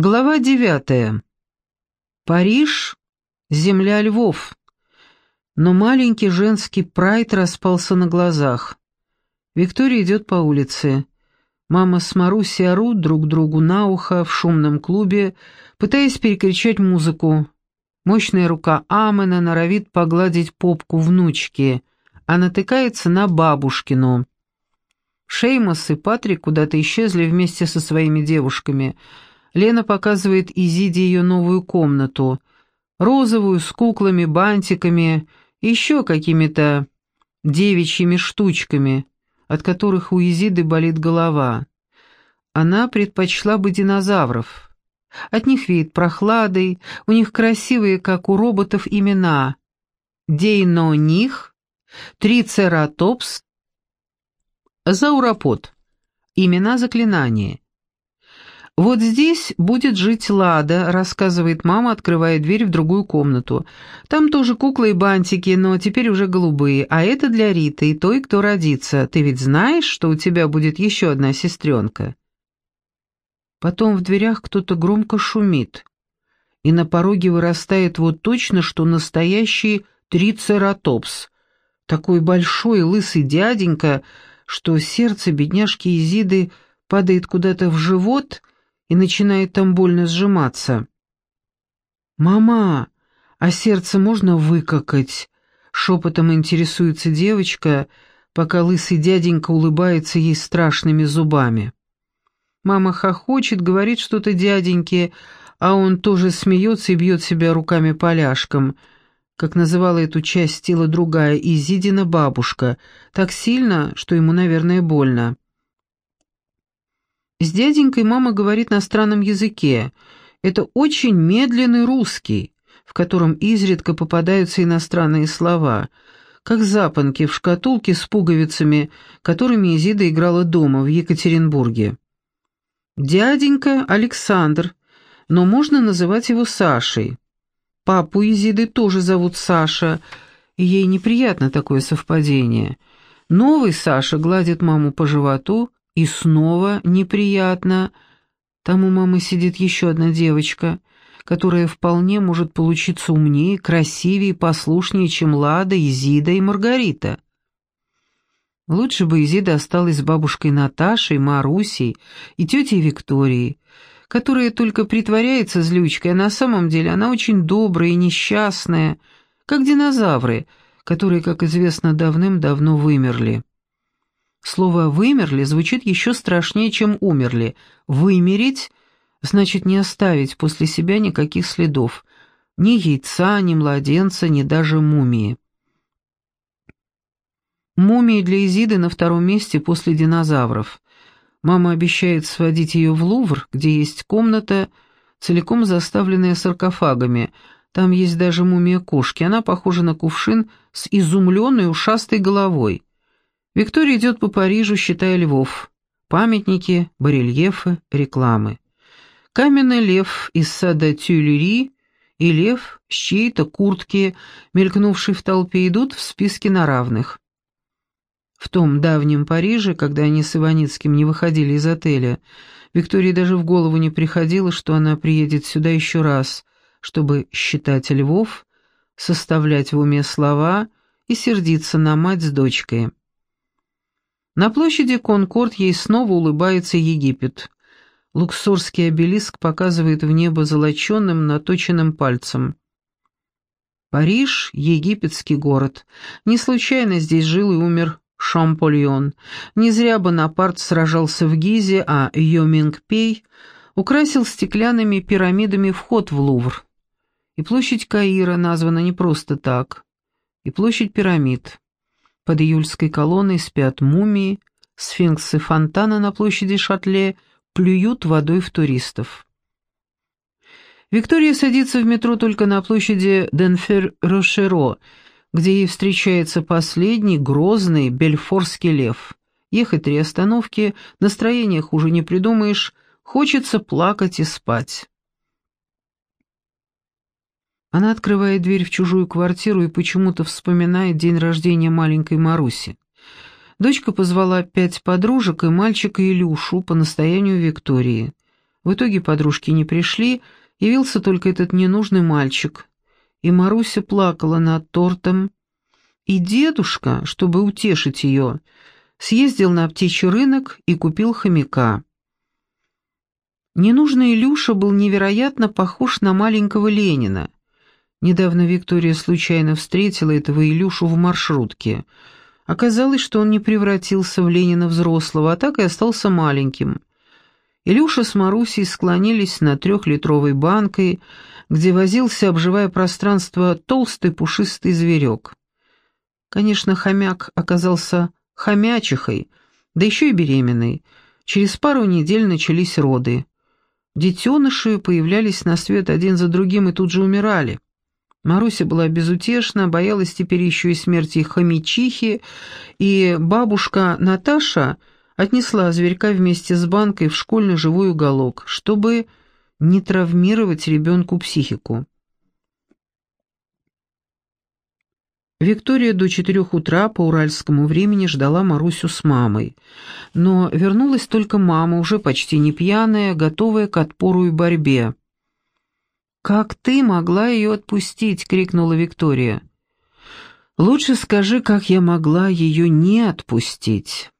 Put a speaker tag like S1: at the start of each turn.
S1: Глава девятая. Париж — земля львов. Но маленький женский прайд распался на глазах. Виктория идет по улице. Мама с Марусей орут друг другу на ухо в шумном клубе, пытаясь перекричать музыку. Мощная рука Амена норовит погладить попку внучки, а натыкается на бабушкину. Шеймос и Патрик куда-то исчезли вместе со своими девушками — Лена показывает Изиде ее новую комнату, розовую, с куклами, бантиками, еще какими-то девичьими штучками, от которых у Изиды болит голова. Она предпочла бы динозавров. От них веет прохладой, у них красивые, как у роботов, имена. Дейноних, Трицератопс, Зауропод. Имена заклинания. «Вот здесь будет жить Лада», — рассказывает мама, открывая дверь в другую комнату. «Там тоже куклы и бантики, но теперь уже голубые, а это для Риты и той, кто родится. Ты ведь знаешь, что у тебя будет еще одна сестренка?» Потом в дверях кто-то громко шумит, и на пороге вырастает вот точно, что настоящий трицератопс. Такой большой лысый дяденька, что сердце бедняжки Изиды падает куда-то в живот — и начинает там больно сжиматься. «Мама, а сердце можно выкакать?» — шепотом интересуется девочка, пока лысый дяденька улыбается ей страшными зубами. Мама хохочет, говорит что-то дяденьке, а он тоже смеется и бьет себя руками поляшком, как называла эту часть тела другая, Изидина бабушка, так сильно, что ему, наверное, больно. С дяденькой мама говорит на странном языке. Это очень медленный русский, в котором изредка попадаются иностранные слова, как запонки в шкатулке с пуговицами, которыми Изида играла дома в Екатеринбурге. Дяденька Александр, но можно называть его Сашей. Папу Изиды тоже зовут Саша, и ей неприятно такое совпадение. Новый Саша гладит маму по животу, и снова неприятно. Там у мамы сидит еще одна девочка, которая вполне может получиться умнее, красивее, послушнее, чем Лада, Изида и Маргарита. Лучше бы Изида осталась с бабушкой Наташей, Марусей и тетей Викторией, которая только притворяется злючкой, а на самом деле она очень добрая и несчастная, как динозавры, которые, как известно, давным-давно вымерли. Слово «вымерли» звучит еще страшнее, чем «умерли». «Вымереть» значит не оставить после себя никаких следов. Ни яйца, ни младенца, ни даже мумии. Мумии для Изиды на втором месте после динозавров. Мама обещает сводить ее в Лувр, где есть комната, целиком заставленная саркофагами. Там есть даже мумия кошки. Она похожа на кувшин с изумленной ушастой головой. Виктория идет по Парижу, считая львов. Памятники, барельефы, рекламы. Каменный лев из сада Тюлери и лев с чьей-то куртки, мелькнувший в толпе, идут в списке на равных. В том давнем Париже, когда они с Иваницким не выходили из отеля, Виктории даже в голову не приходило, что она приедет сюда еще раз, чтобы считать львов, составлять в уме слова и сердиться на мать с дочкой. На площади Конкорд ей снова улыбается Египет. Луксорский обелиск показывает в небо золоченным, наточенным пальцем. Париж — египетский город. Не случайно здесь жил и умер Шампольон. Не зря Бонапарт сражался в Гизе, а Йоминг-Пей украсил стеклянными пирамидами вход в Лувр. И площадь Каира названа не просто так, и площадь пирамид. Под июльской колонной спят мумии, сфинксы фонтана на площади Шатле плюют водой в туристов. Виктория садится в метро только на площади Денфер-Рошеро, где ей встречается последний грозный бельфорский лев. Ехать три остановки, настроение хуже не придумаешь, хочется плакать и спать. Она открывает дверь в чужую квартиру и почему-то вспоминает день рождения маленькой Маруси. Дочка позвала пять подружек и мальчика Илюшу по настоянию Виктории. В итоге подружки не пришли, явился только этот ненужный мальчик. И Маруся плакала над тортом. И дедушка, чтобы утешить ее, съездил на птичий рынок и купил хомяка. Ненужный Илюша был невероятно похож на маленького Ленина. Недавно Виктория случайно встретила этого Илюшу в маршрутке. Оказалось, что он не превратился в Ленина взрослого, а так и остался маленьким. Илюша с Марусей склонились над трехлитровой банкой, где возился, обживая пространство, толстый пушистый зверек. Конечно, хомяк оказался хомячихой, да еще и беременной. Через пару недель начались роды. Детеныши появлялись на свет один за другим и тут же умирали. Маруся была безутешна, боялась теперь еще и смерти хомячихи, и бабушка Наташа отнесла зверька вместе с банкой в школьный живой уголок, чтобы не травмировать ребенку психику. Виктория до четырех утра по уральскому времени ждала Марусю с мамой. Но вернулась только мама, уже почти не пьяная, готовая к отпору и борьбе. «Как ты могла ее отпустить?» — крикнула Виктория. «Лучше скажи, как я могла ее не отпустить».